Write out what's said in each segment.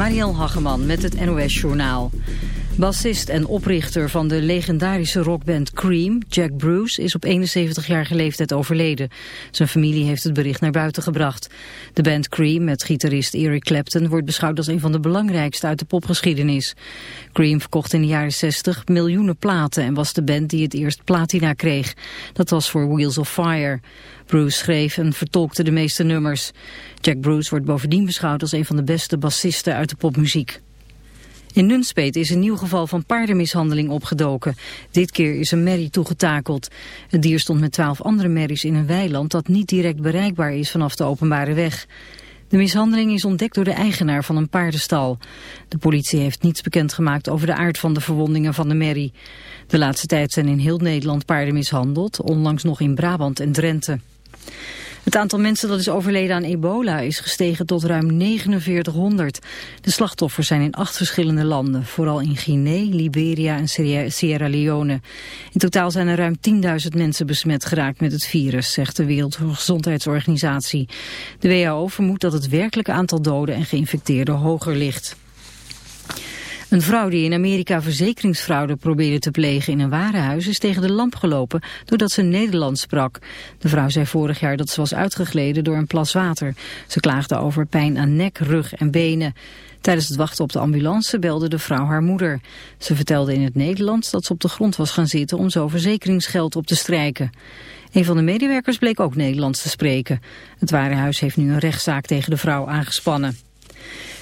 Mariel Hageman met het NOS Journaal. Bassist en oprichter van de legendarische rockband Cream, Jack Bruce, is op 71-jarige leeftijd overleden. Zijn familie heeft het bericht naar buiten gebracht. De band Cream met gitarist Eric Clapton wordt beschouwd als een van de belangrijkste uit de popgeschiedenis. Cream verkocht in de jaren 60 miljoenen platen en was de band die het eerst platina kreeg. Dat was voor Wheels of Fire. Bruce schreef en vertolkte de meeste nummers. Jack Bruce wordt bovendien beschouwd als een van de beste bassisten uit de popmuziek. In Nunspeet is een nieuw geval van paardenmishandeling opgedoken. Dit keer is een merrie toegetakeld. Het dier stond met twaalf andere merries in een weiland dat niet direct bereikbaar is vanaf de openbare weg. De mishandeling is ontdekt door de eigenaar van een paardenstal. De politie heeft niets bekendgemaakt over de aard van de verwondingen van de merrie. De laatste tijd zijn in heel Nederland paarden mishandeld, onlangs nog in Brabant en Drenthe. Het aantal mensen dat is overleden aan ebola is gestegen tot ruim 4900. De slachtoffers zijn in acht verschillende landen, vooral in Guinea, Liberia en Sierra Leone. In totaal zijn er ruim 10.000 mensen besmet geraakt met het virus, zegt de Wereldgezondheidsorganisatie. De WHO vermoedt dat het werkelijke aantal doden en geïnfecteerden hoger ligt. Een vrouw die in Amerika verzekeringsfraude probeerde te plegen in een warenhuis is tegen de lamp gelopen doordat ze Nederlands sprak. De vrouw zei vorig jaar dat ze was uitgegleden door een plas water. Ze klaagde over pijn aan nek, rug en benen. Tijdens het wachten op de ambulance belde de vrouw haar moeder. Ze vertelde in het Nederlands dat ze op de grond was gaan zitten om zo verzekeringsgeld op te strijken. Een van de medewerkers bleek ook Nederlands te spreken. Het warenhuis heeft nu een rechtszaak tegen de vrouw aangespannen.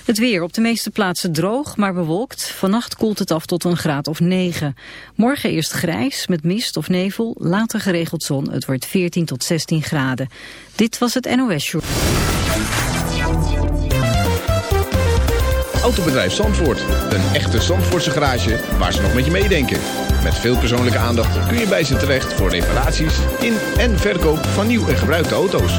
Het weer op de meeste plaatsen droog, maar bewolkt. Vannacht koelt het af tot een graad of 9. Morgen eerst grijs met mist of nevel, later geregeld zon. Het wordt 14 tot 16 graden. Dit was het NOS Show. Autobedrijf Zandvoort. Een echte Zandvoortse garage waar ze nog met je meedenken. Met veel persoonlijke aandacht kun je bij ze terecht voor reparaties in en verkoop van nieuw en gebruikte auto's.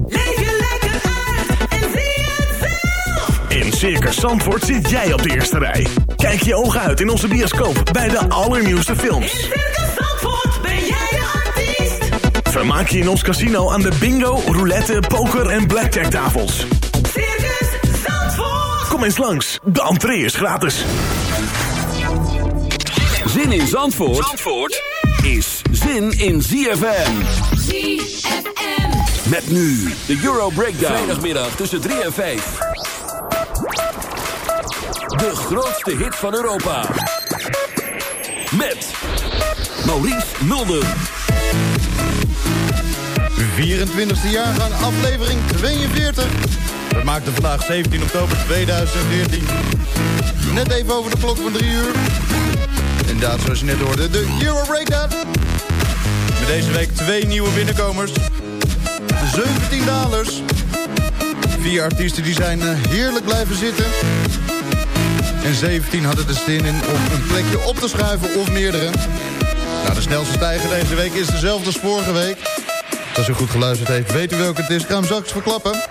Circus Zandvoort zit jij op de eerste rij. Kijk je ogen uit in onze bioscoop bij de allernieuwste In films. Circus Zandvoort ben jij de artiest. Vermaak je in ons casino aan de bingo, roulette, poker en blackjack tafels. Circus Zandvoort. Kom eens langs, de entree is gratis. Zin in Zandvoort, Zandvoort is zin in ZFM. ZFM. Met nu de Euro Breakdown. Vrijdagmiddag tussen 3 en 5. De grootste hit van Europa. Met Maurice Mulder. 24e jaargang, aflevering 42. We maakten vandaag 17 oktober 2014. Net even over de klok van 3 uur. Inderdaad, zoals je net hoorde, de Euro Breakdown. Met deze week twee nieuwe binnenkomers. 17 dollars. Vier artiesten die zijn eh, heerlijk blijven zitten. En 17 hadden er zin in om een plekje op te schuiven of meerdere. Nou, de snelste stijger deze week is dezelfde als vorige week. Als u goed geluisterd heeft, weet u welke het is. Ik ga verklappen.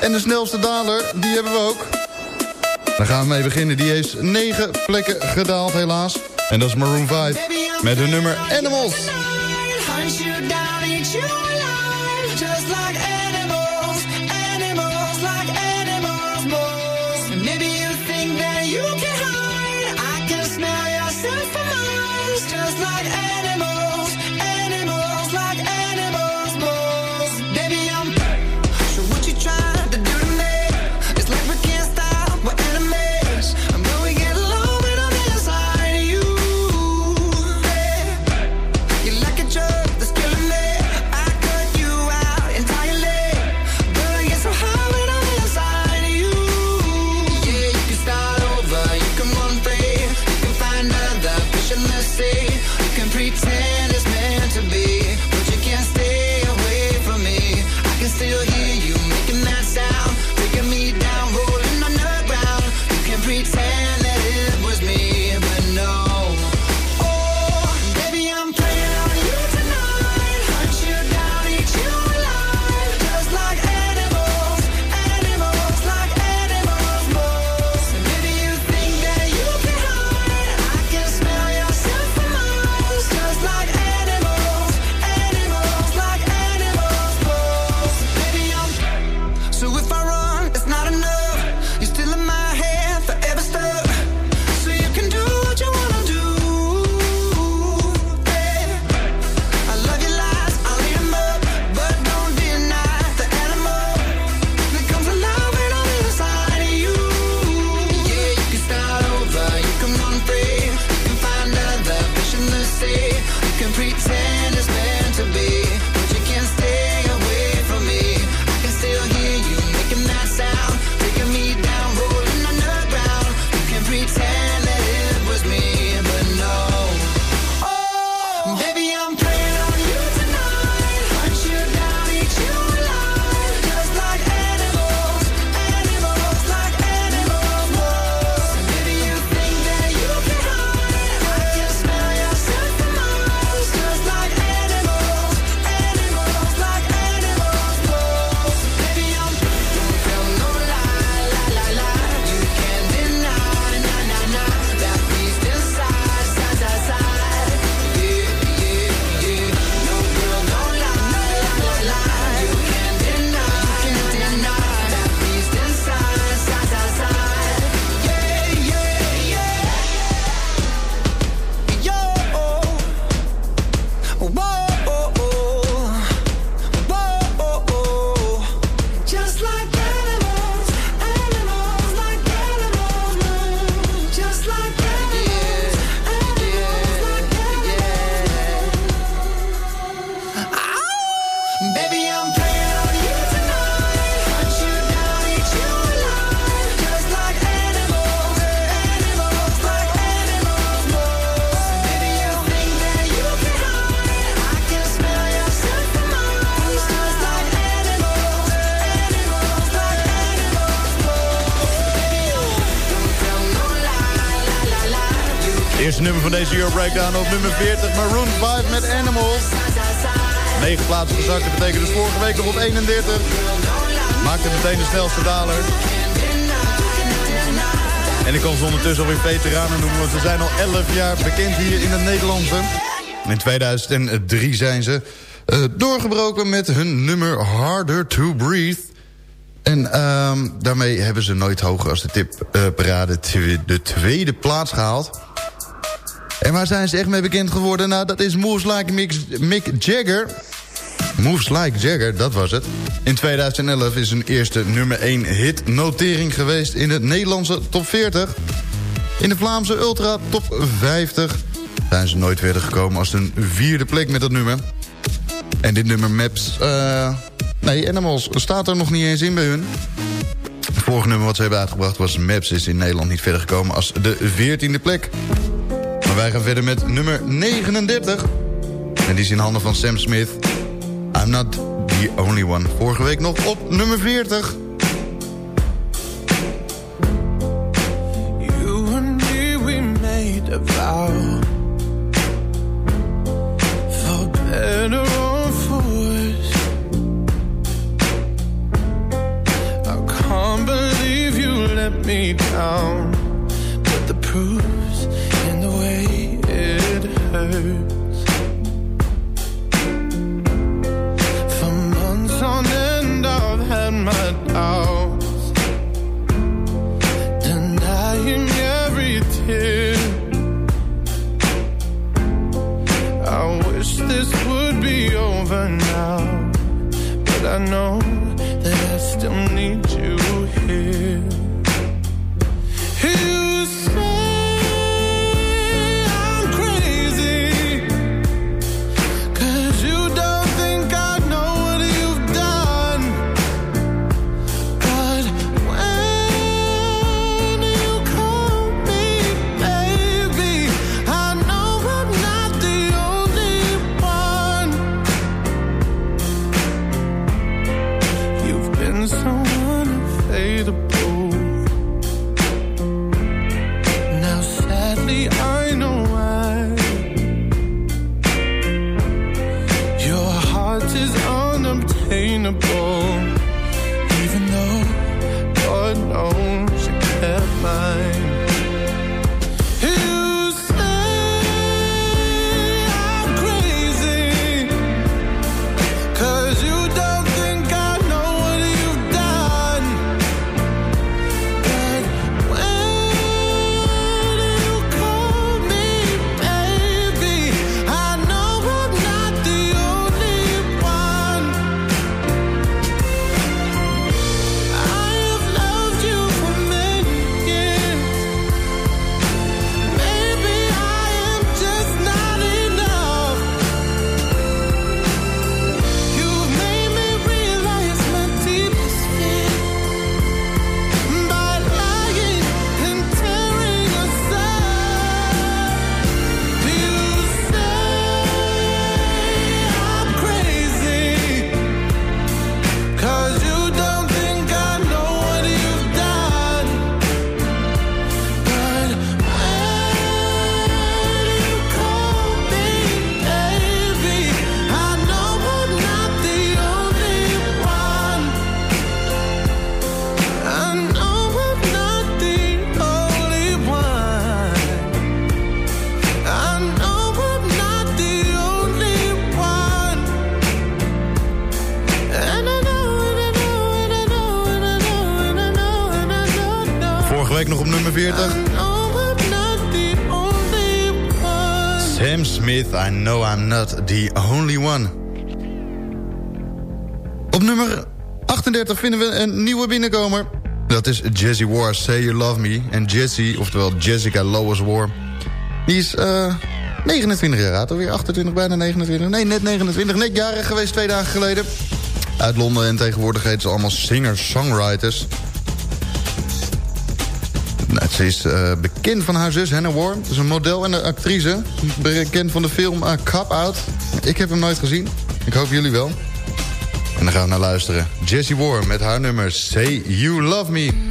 En de snelste daler, die hebben we ook. Daar gaan we mee beginnen. Die is 9 plekken gedaald, helaas. En dat is Maroon 5 met hun nummer Animals. Breakdown op nummer 40. Maroon 5 met Animals. 9 plaatsen gezakt, dat betekent dus vorige week nog op 31. Maakte meteen de snelste daler. En ik kan ze ondertussen alweer veteranen noemen, want ze zijn al 11 jaar bekend hier in het Nederlandse. In 2003 zijn ze uh, doorgebroken met hun nummer Harder to Breathe. En um, daarmee hebben ze nooit hoger als de tipparade uh, de tweede plaats gehaald. En waar zijn ze echt mee bekend geworden? Nou, dat is Moves Like Mick, Jagger. Moves Like Jagger, dat was het. In 2011 is hun eerste nummer 1 hit notering geweest in de Nederlandse top 40. In de Vlaamse Ultra top 50 zijn ze nooit verder gekomen als een vierde plek met dat nummer. En dit nummer Maps, uh, nee, Animals staat er nog niet eens in bij hun. Het vorige nummer wat ze hebben uitgebracht was Maps, is in Nederland niet verder gekomen als de veertiende plek. Wij gaan verder met nummer 39. En die is in handen van Sam Smith. I'm not the only one. Vorige week nog op nummer 40. You and me, made a vow. I you let me down. The proof's hurts. For months on end, I've had my doubts. Denying every tear. I wish this would be over now. But I know not the only one. Op nummer 38 vinden we een nieuwe binnenkomer. Dat is Jessie War, Say You Love Me. En Jessie, oftewel Jessica Lois War... die is eh 29 jaar oud, alweer 28, bijna 29. Nee, net 29, net jarig geweest twee dagen geleden. Uit Londen en tegenwoordig heet ze allemaal singer-songwriters. Ze is eh, bekend van haar zus Hannah War. Ze is een model en een actrice. Bekend van de film uh, Cop Out. Ik heb hem nooit gezien. Ik hoop jullie wel. En dan gaan we naar luisteren. Jessie War met haar nummer Say You Love Me.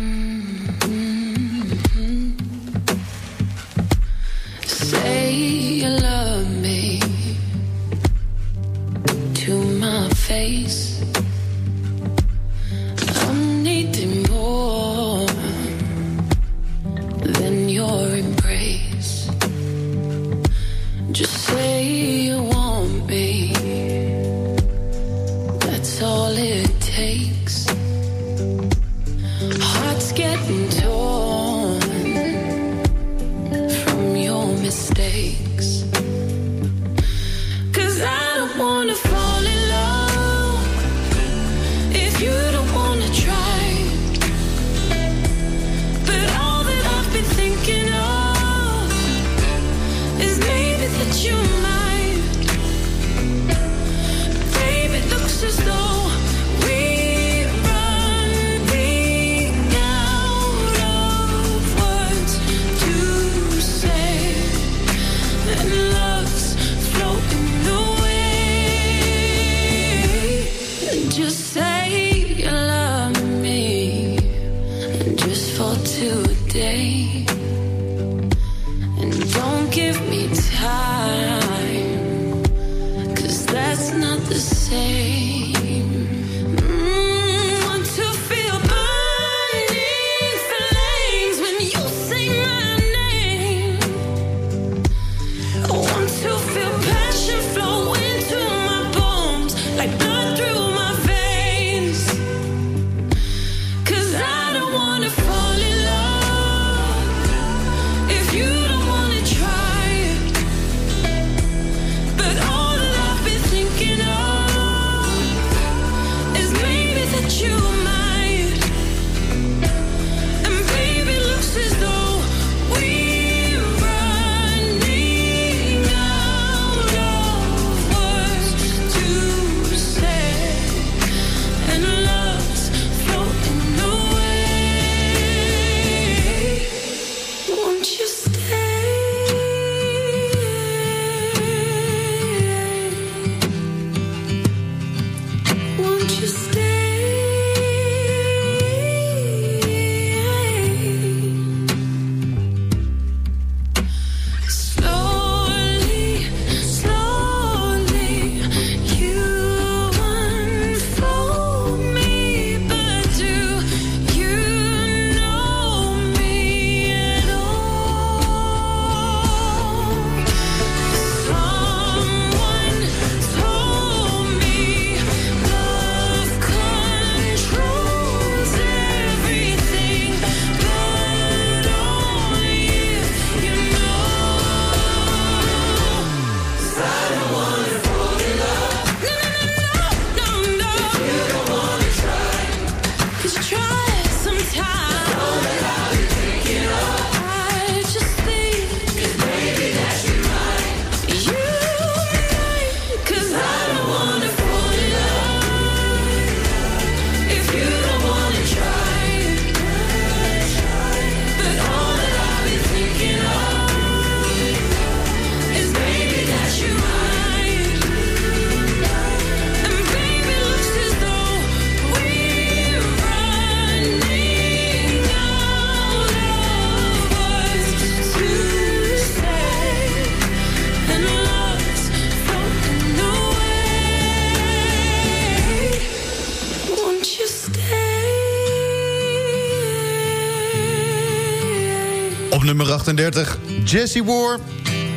Op nummer 38, Jesse War.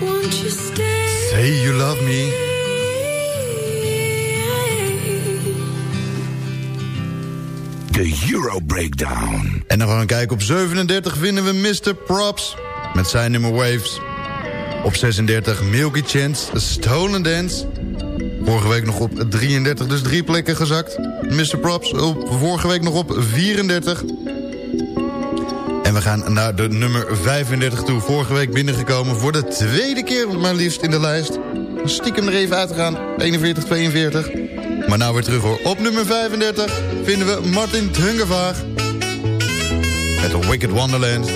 Won't you stay? Say you love me. The Euro Breakdown. En dan gaan we kijken, op 37 vinden we Mr. Props met zijn nummer Waves. Op 36 Milky Chance, Stolen Dance. Vorige week nog op 33, dus drie plekken gezakt. Mr. Props op, vorige week nog op 34 we gaan naar de nummer 35 toe. Vorige week binnengekomen voor de tweede keer maar liefst in de lijst. Stiekem er even uit te gaan. 41, 42. Maar nou weer terug hoor. Op nummer 35 vinden we Martin Hungervaag. Met Wicked Wonderland.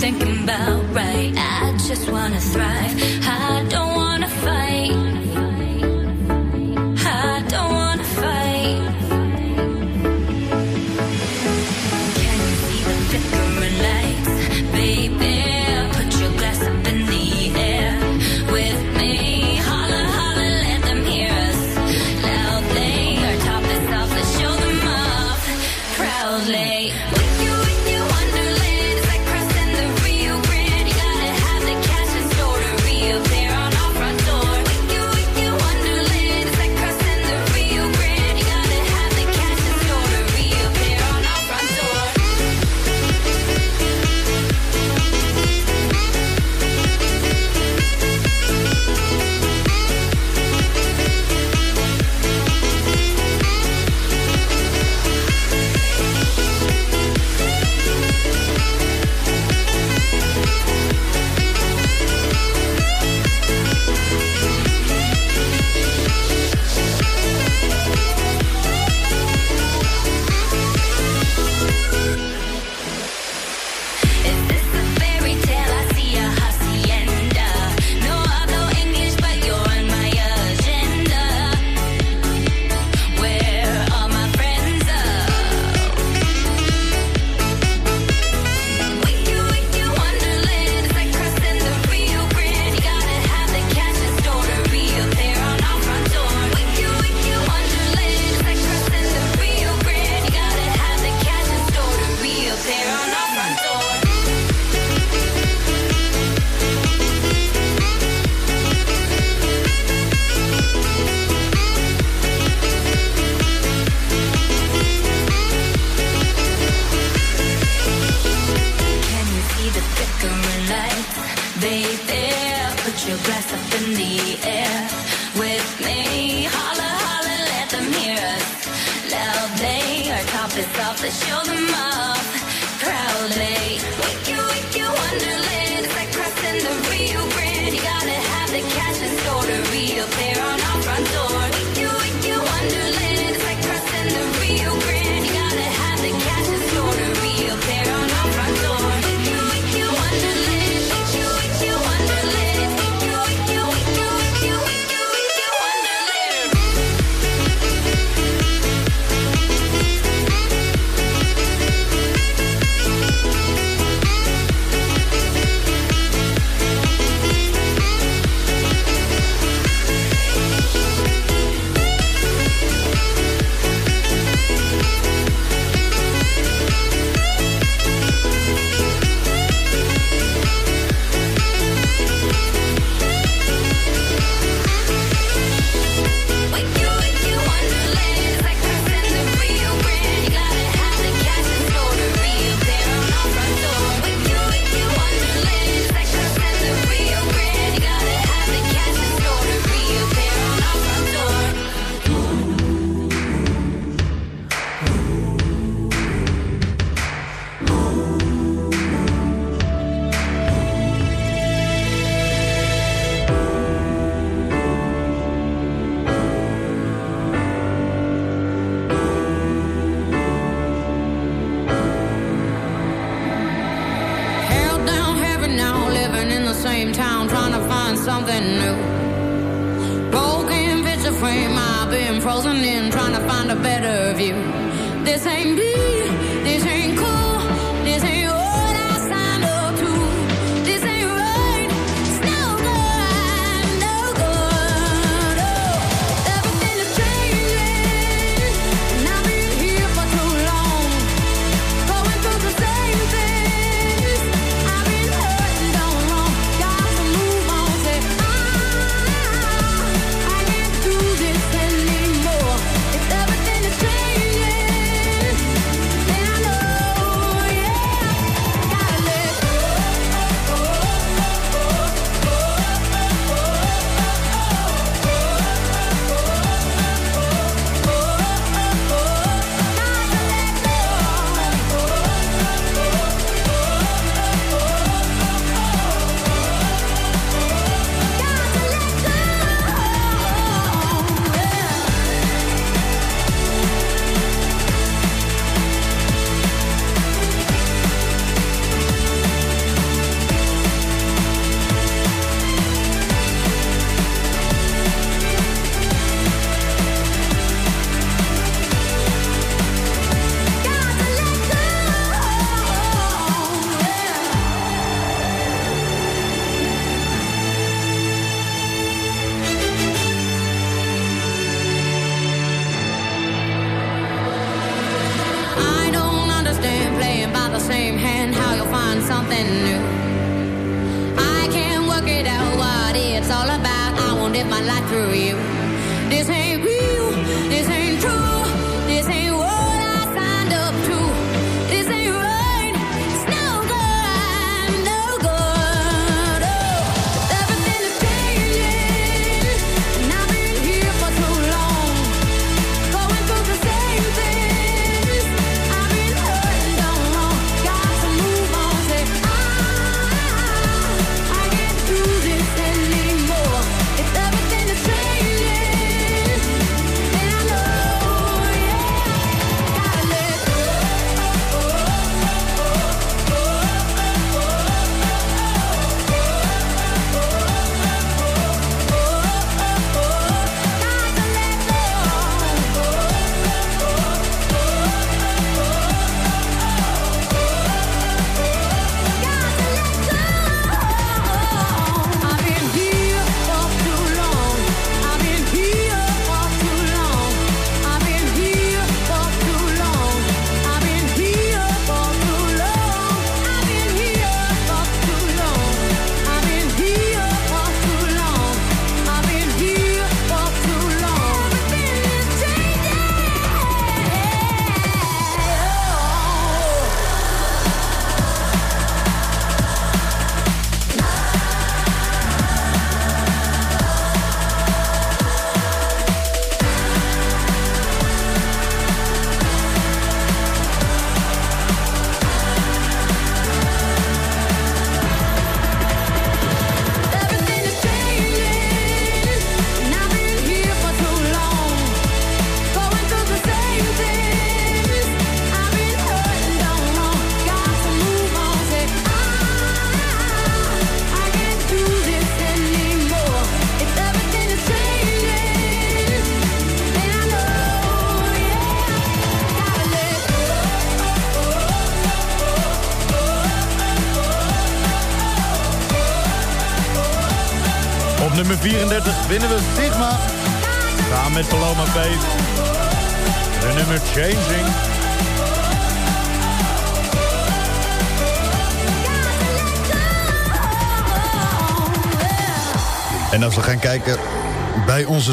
thinking about right. I just wanna thrive. I don't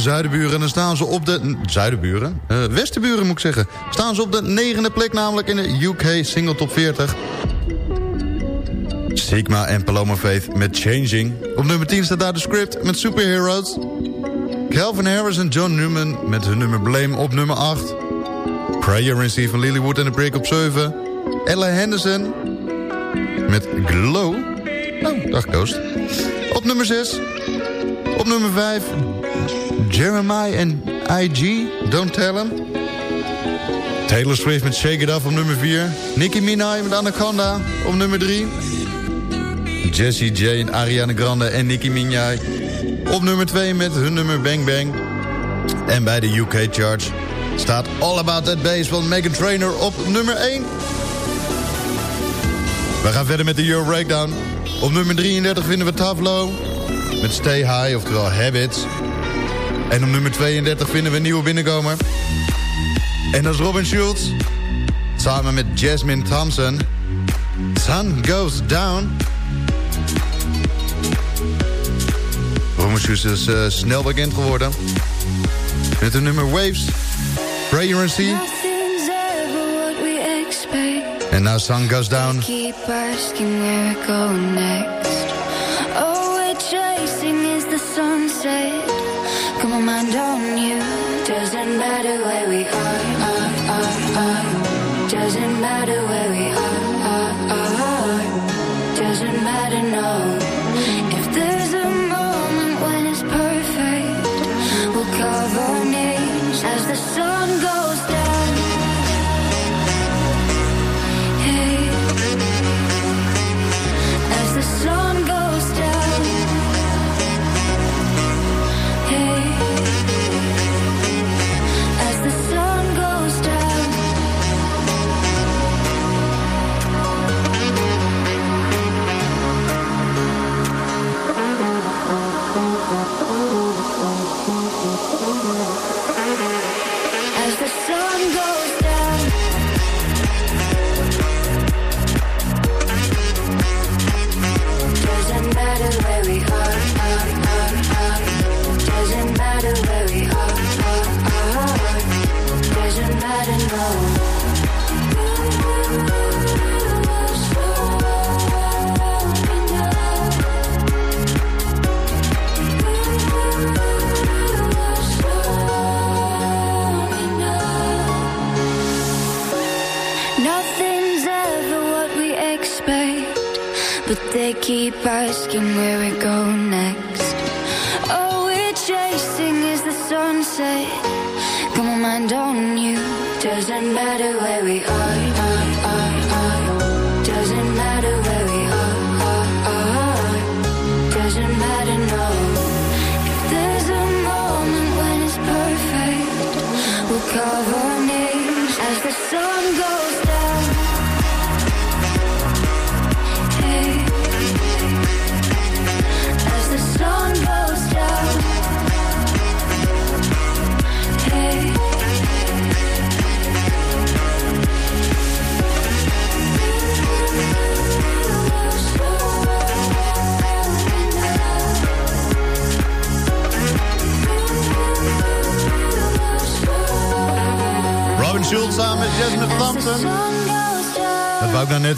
zuidenburen... dan staan ze op de... Zuidenburen? Uh, westenburen moet ik zeggen. Staan ze op de negende plek namelijk in de UK Single Top 40. Sigma en Paloma Faith met Changing. Op nummer 10 staat daar de script met Superheroes. Calvin Harris en John Newman met hun nummer Blame op nummer 8. Prayer in Steve van en de Break op 7. Ella Henderson met Glow. Nou, dag Coast. Op nummer 6. Op nummer 5. Jeremiah en IG, Don't Tell Him. Taylor Swift met Shake It Off op nummer 4. Nicki Minaj met Anaconda op nummer 3. Jessie J, Ariana Grande en Nicki Minaj op nummer 2 met hun nummer Bang Bang. En bij de UK Charts staat All About That Bass van Megan Trainor op nummer 1. We gaan verder met de Euro Breakdown. Op nummer 33 vinden we Tavlo met Stay High, oftewel Habits. En op nummer 32 vinden we een nieuwe binnenkomer. En dat is Robin Schultz. Samen met Jasmine Thompson. Sun Goes Down. Robin Schultz is uh, snel bekend geworden. Met de nummer Waves. Prayer and Sea. Now Sun Goes Down. Keep asking where we go next.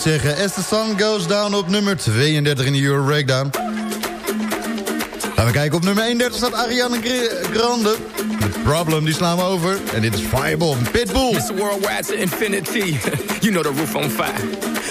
Zeggen. As the Goes Down op nummer 32 in de Euro Breakdown. Gaan we kijken. Op nummer 31 staat Ariana Gr- Grande. The Problem, die slaan we over. En dit is Fireball Pitbull. It's worldwide to infinity. you know the roof on fire.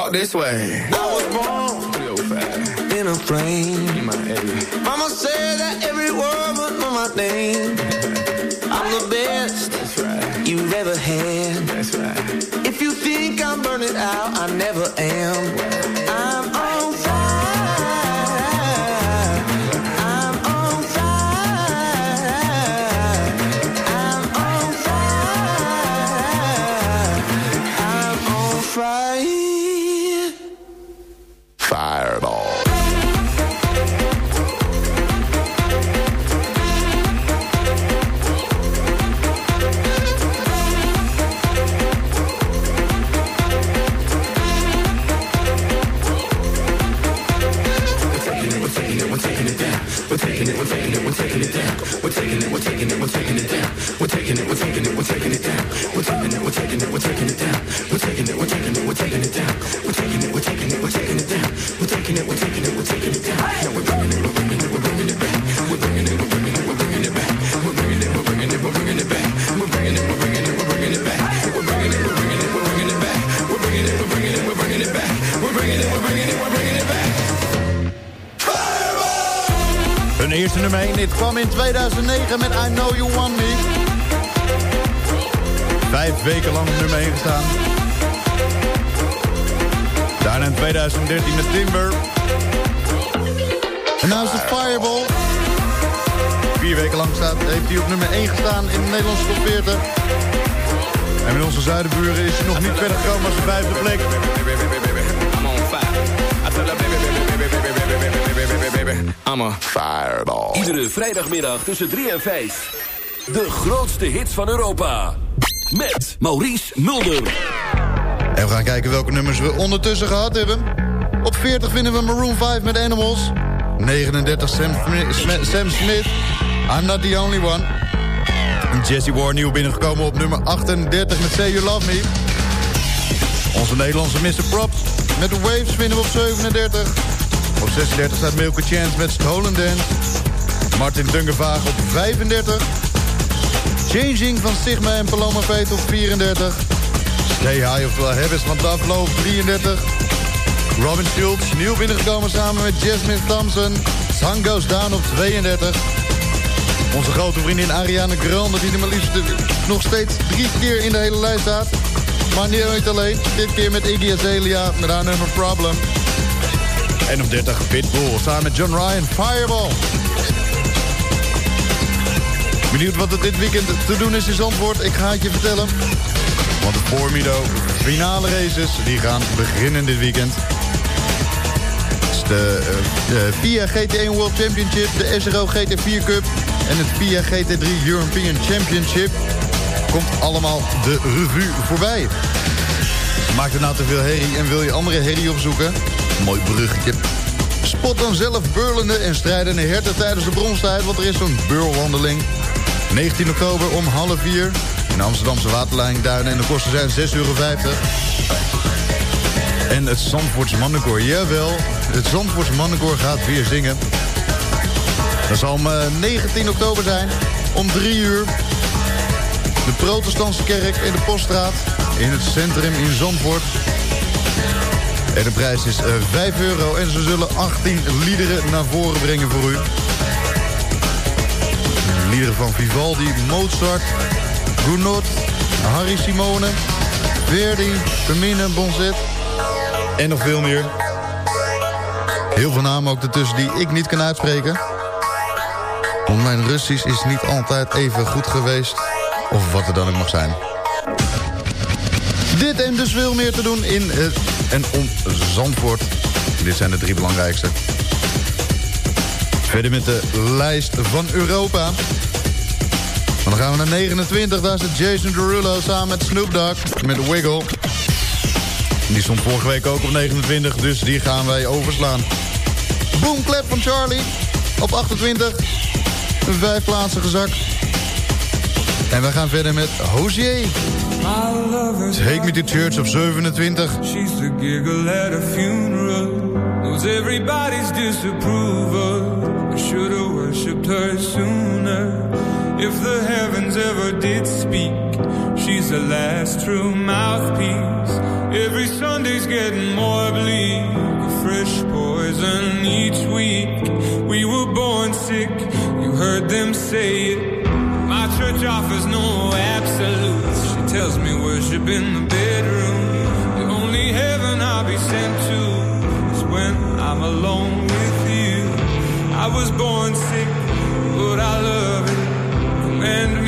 Walk this way. I was born in a plane. Mama said that every word was my name. I'm the best right. you've ever had. Right. If you think I'm burning out, I never am. I'm nummer 1, dit kwam in 2009 met I Know You Want Me. Vijf weken lang nummer 1 gestaan. Daarna in 2013 met Timber. En nu is Fireball. Vier weken lang staat, heeft hij op nummer 1 gestaan in de Nederlandse top 40. En met onze zuidenburen is hij nog niet verder gekomen als de vijfde plek. I'm a Fireball. Iedere vrijdagmiddag tussen 3 en 5. De grootste hits van Europa. Met Maurice Mulder. En we gaan kijken welke nummers we ondertussen gehad hebben. Op 40 vinden we Maroon 5 met Animals. 39 Sam, Smi- Sm- Sam Smith, I'm Not The Only One. En Jesse Ward nieuw binnengekomen op nummer 38 met Say You Love Me. Onze Nederlandse Mr. Props met The Waves vinden we op 37. Op 36 staat Milky Chance met Stolen Dance. Martin Dungevaag op 35. Changing van Sigma en Paloma Fate op 34. Stay High of Habits van Taflo op 33. Robin Schultz, nieuw binnengekomen samen met Jasmine Thompson. Sun Goes Down op 32. Onze grote vriendin Ariana Grande, die er maar liefst nog steeds drie keer in de hele lijst staat. Maar niet alleen, dit keer met Iggy Azalea met haar nummer Problem. En op 30 Pitbull, samen met John Ryan, Fireball. Benieuwd wat er dit weekend te doen is in Zandvoort? Ik ga het je vertellen. Want de Formido finale races die gaan beginnen dit weekend. Is de, eh, de FIA GT1 World Championship, de SRO GT4 Cup en het FIA GT3 European Championship. Komt allemaal de revue voorbij. Maakt er nou te veel herrie en wil je andere herrie opzoeken? Mooi bruggetje. Spot dan zelf beurlende en strijdende herten tijdens de bronstijd, want er is zo'n beurwandeling. 19 oktober om half vier in de Amsterdamse waterleiding Duinen en de kosten zijn 6,50 euro. En het Zandvoorts Mannenkoor, jawel, het Zandvoorts Mannenkoor gaat weer zingen. Dat zal om eh, 19 oktober zijn, om 3 uur. De protestantse kerk in de Poststraat, in het centrum in Zandvoort. De prijs is eh, 5 euro en ze zullen 18 liederen naar voren brengen voor u. Liederen van Vivaldi, Mozart, Gounod, Harry Simone, Verdi, Fermine, Bonzet en nog veel meer. Heel veel namen ook ertussen die ik niet kan uitspreken. Want mijn Russisch is niet altijd even goed geweest. Of wat er dan ook mag zijn. Dit en dus veel meer te doen in het en om Zandvoort. Dit zijn de drie belangrijkste. Verder met de lijst van Europa. Dan gaan we naar 29. Daar zit Jason Derulo samen met Snoop Dogg met Wiggle. Die stond vorige week ook op 29, dus die gaan wij overslaan. Boom Clap van Charlie op 28. Een vijf plaatsen gezakt. En we gaan verder met Hozier. Take me to church op 27. She's the giggle at a funeral. Knows everybody's disapproval. I should have worshipped her sooner. If the heavens ever did speak, she's the last true mouthpiece. Every Sunday's getting more bleak. A fresh poison each week. We were born sick, you heard them say it. My church offers no absolutes. Tells me worship in the bedroom. The only heaven I'll be sent to is when I'm alone with you. I was born sick, but I love it. Command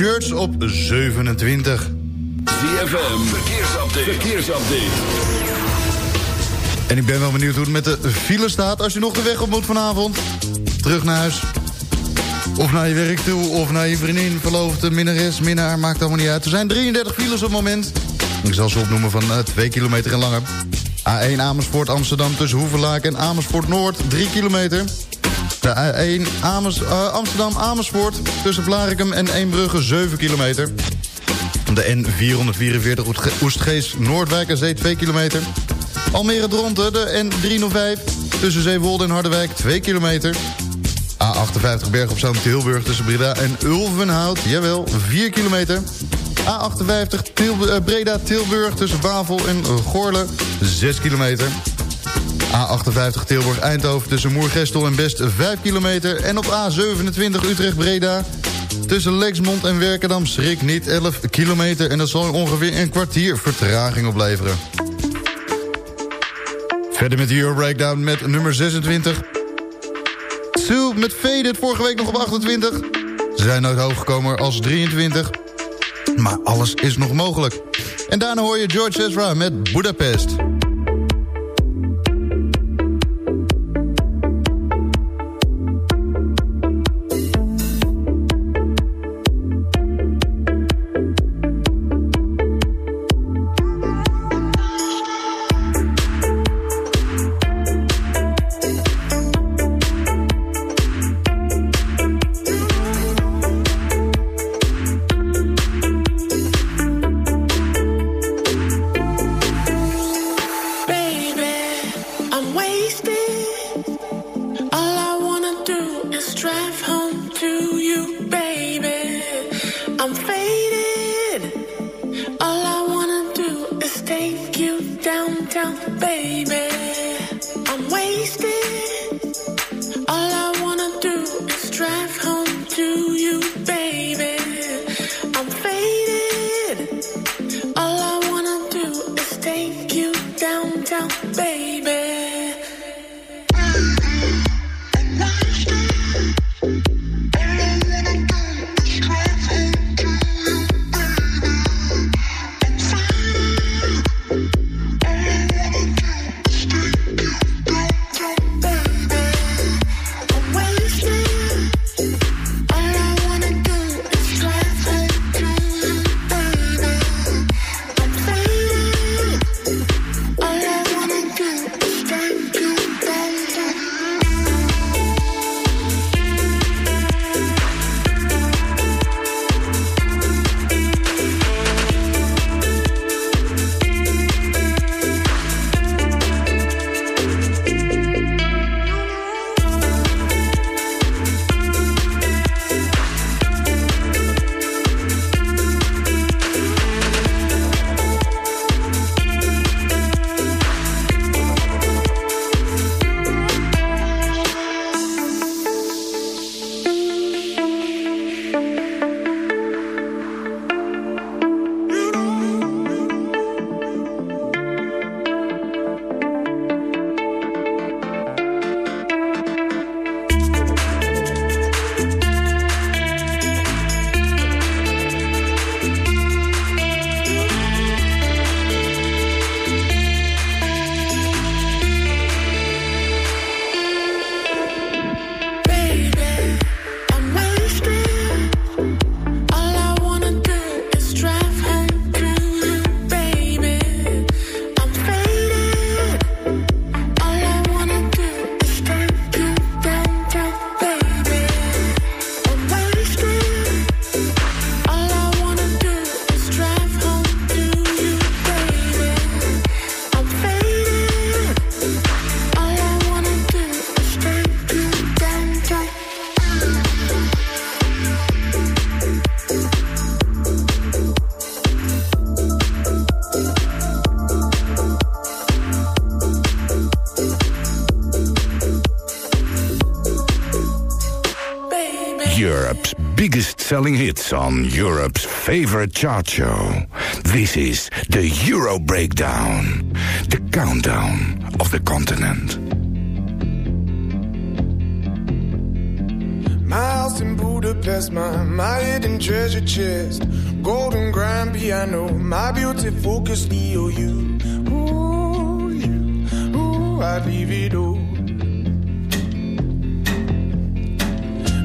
Church op 27. ZFM, verkeersupdate. verkeersupdate. En ik ben wel benieuwd hoe het met de file staat... als je nog de weg op moet vanavond. Terug naar huis. Of naar je werk toe, of naar je vriendin, verloofde, minnares, minnaar. Maakt allemaal niet uit. Er zijn 33 files op het moment. Ik zal ze opnoemen van eh, 2 kilometer en langer. A1 Amersfoort Amsterdam tussen Hoevelaak en Amersfoort Noord 3 kilometer. De A1 Amers, eh, Amsterdam Amersfoort tussen Vlarikum en Eembrugge 7 kilometer. De N444 Oestge- Oestgeest Noordwijk aan Zee 2 kilometer. Almere Dronten de N305 tussen Zeewolde en Harderwijk 2 kilometer. A58 Berg op Zoom Tilburg tussen Breda en Ulvenhout, jawel, 4 kilometer. A58 Til eh, Breda Tilburg tussen Bavel en Goorle 6 kilometer. A58 Tilburg Eindhoven tussen Moergestel en Best 5 kilometer. En op A27 Utrecht Breda tussen Lexmond en Werkendam schrik niet 11 kilometer. En dat zal ongeveer een kwartier vertraging opleveren. Verder met de Euro Breakdown met nummer 26. Sue met Faded, vorige week nog op 28. Ze zijn nooit hoog gekomen als 23. Maar alles is nog mogelijk. En daarna hoor je George Ezra met Budapest. Biggest selling hits on Europe's favorite chart show. This is the Euro Breakdown, the countdown of the continent. My house in Budapest, my, my hidden treasure chest. Golden grand piano, my beauty focus EOU. Ooh, you, ooh, I'd leave it all.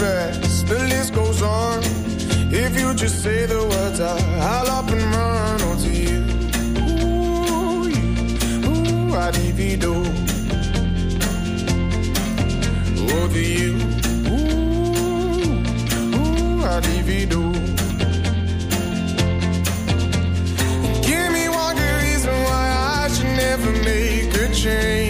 Artifacts, the list goes on. If you just say the words, I'll up and run onto you. Ooh, you, ooh, I divido. Oh, to you, ooh, ooh, I divido. Give me one good reason why I should never make a change.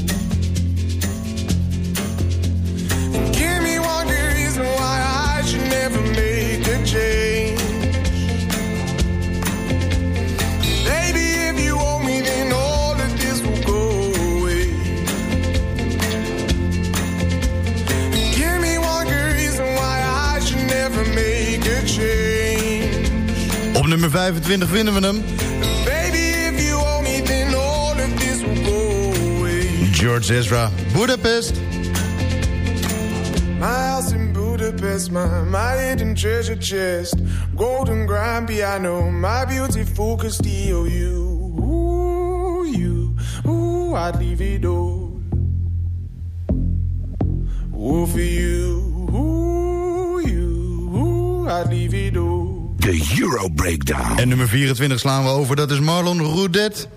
25 vinden we hem. Baby, if you owe me, then all of this will go away. George Ezra, Budapest. My house in Budapest, my, my hidden treasure chest. Golden grand piano, my beautiful Castillo. You, ooh, you, ooh, I'd leave it all. Euro Breakdown. En nummer 24 slaan we over, dat is Marlon Roudet.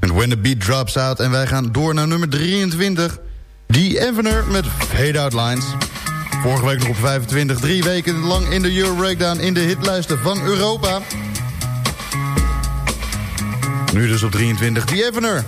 En When the Beat Drops Out. En wij gaan door naar nummer 23. The Evener met Fade Out Lines. Vorige week nog op 25. Drie weken lang in de Euro Breakdown in de hitlijsten van Europa. Nu dus op 23. The Evener.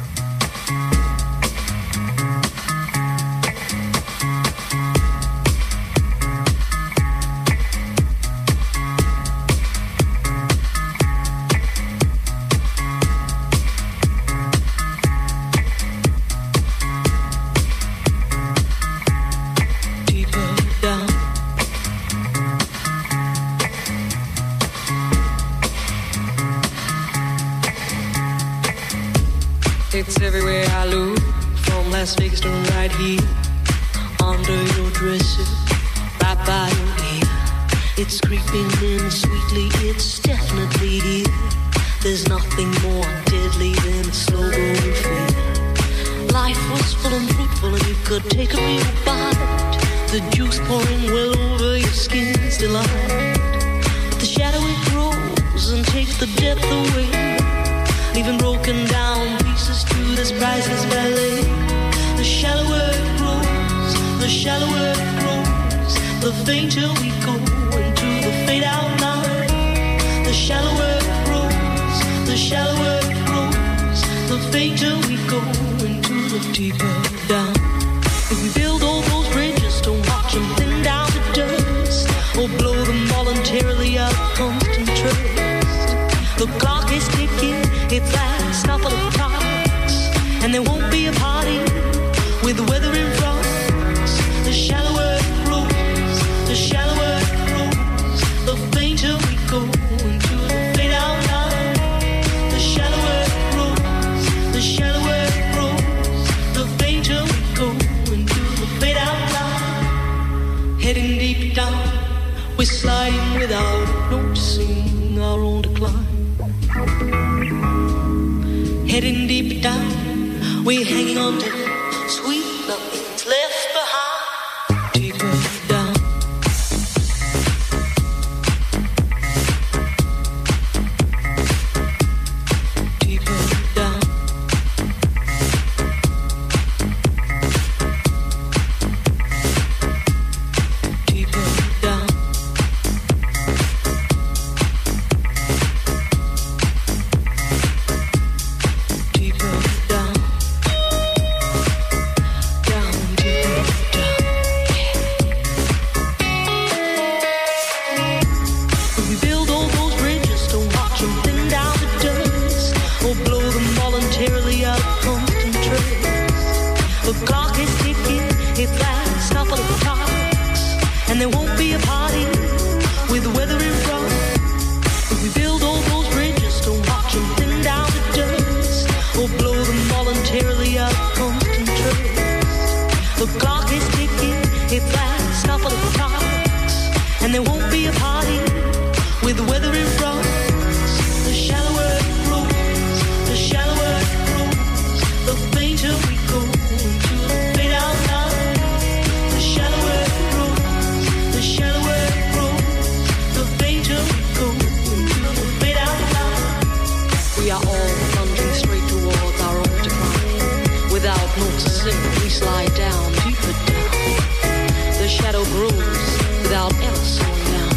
Grows without ever slowing down.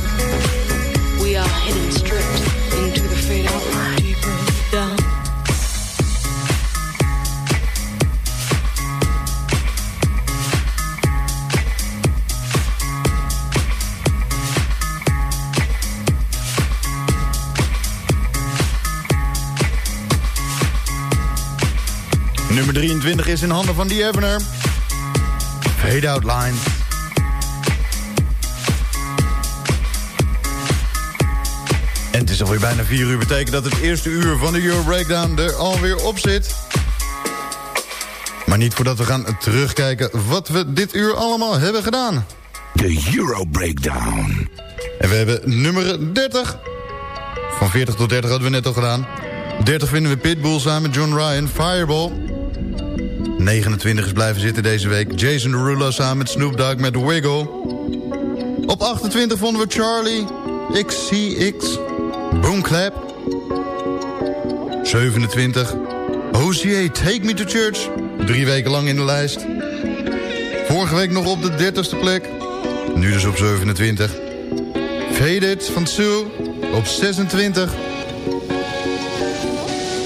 We are heading straight into the fade out line. Deeper down. Nummer 23 is in handen van die Evener. Fade Out Line. Is alweer bijna 4 uur. Betekent dat het eerste uur van de Euro Breakdown er alweer op zit. Maar niet voordat we gaan terugkijken wat we dit uur allemaal hebben gedaan. De Euro Breakdown. En we hebben nummer 30. Van 40 tot 30 hadden we net al gedaan. 30 vinden we Pitbull samen met John Ryan, Fireball. 29 is blijven zitten deze week. Jason Derulo samen met Snoop Dogg met Wiggle. Op 28 vonden we Charlie XCX, Boom Clap. 27, Hosier, Take Me To Church. Drie weken lang in de lijst. Vorige week nog op de 30ste plek. Nu dus op 27. Faded van Sue op 26.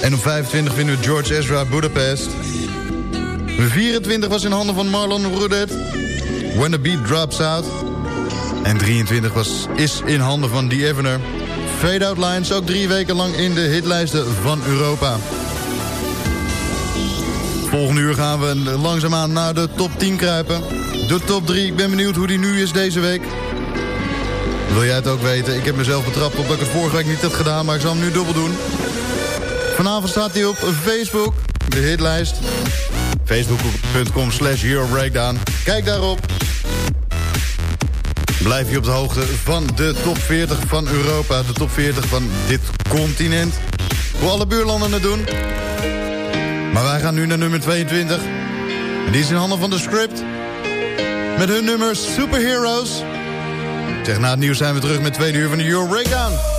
En op 25 vinden we George Ezra Budapest. 24 was in handen van Marlon Rudet. When the Beat Drops Out. En 23 was, is in handen van The Evener. Fade Out Lines ook drie weken lang in de hitlijsten van Europa. Volgende uur gaan we langzaamaan naar de top 10 kruipen. De top 3, ik ben benieuwd hoe die nu is deze week. Wil jij het ook weten? Ik heb mezelf betrapt op dat ik het vorige week niet had gedaan, maar ik zal hem nu dubbel doen. Vanavond staat hij op Facebook, de hitlijst. Facebook.com slash Breakdown. Kijk daarop. Blijf je op de hoogte van de top 40 van Europa. De top 40 van dit continent. Hoe alle buurlanden het doen. Maar wij gaan nu naar nummer 22. En die is in handen van de script. Met hun nummer Superheroes. Zeg, na het nieuws zijn we terug met tweede uur van de Euro Breakdown.